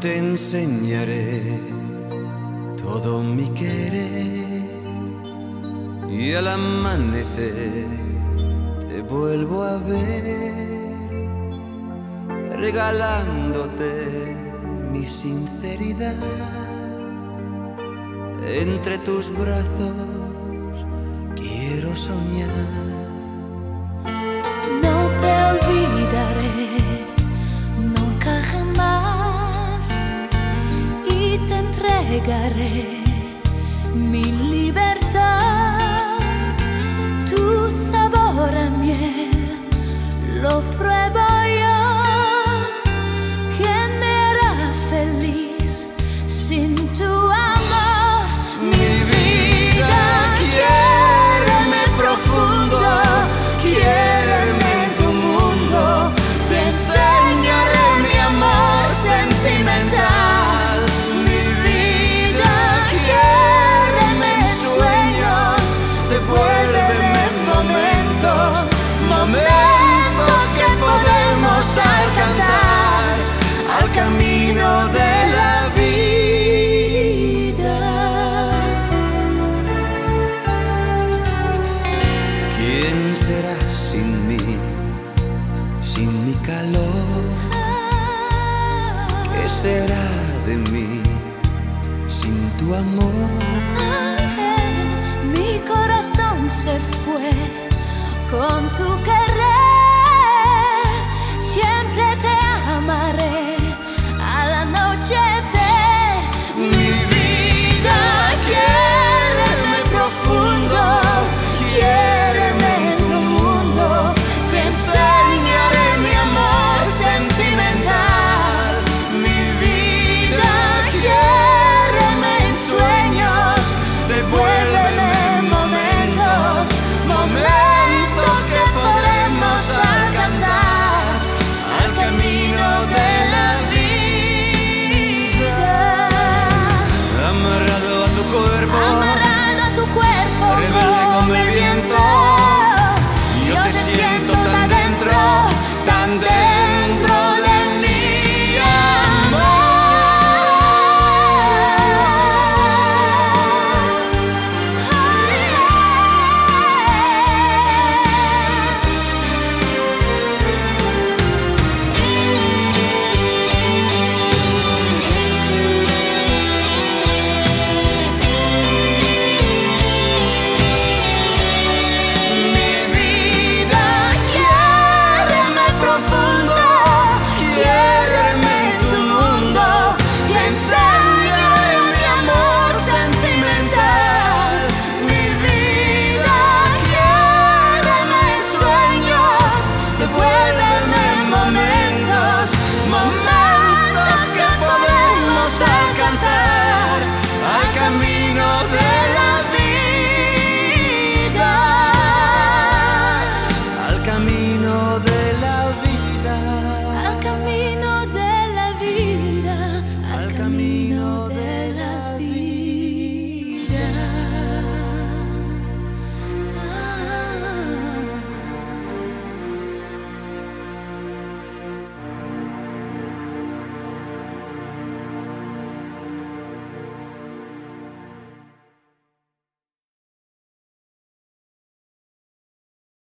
te enseñaré todo mi querer. Y al amanecer te vuelvo a ver regalándote mi sinceridad. Entre tus brazos quiero soñar. Mi libertà, tu sabor a miel. sin sin mi calor. ¿Qué será de mí sin tu amor? Mi corazón se fue con tu calor.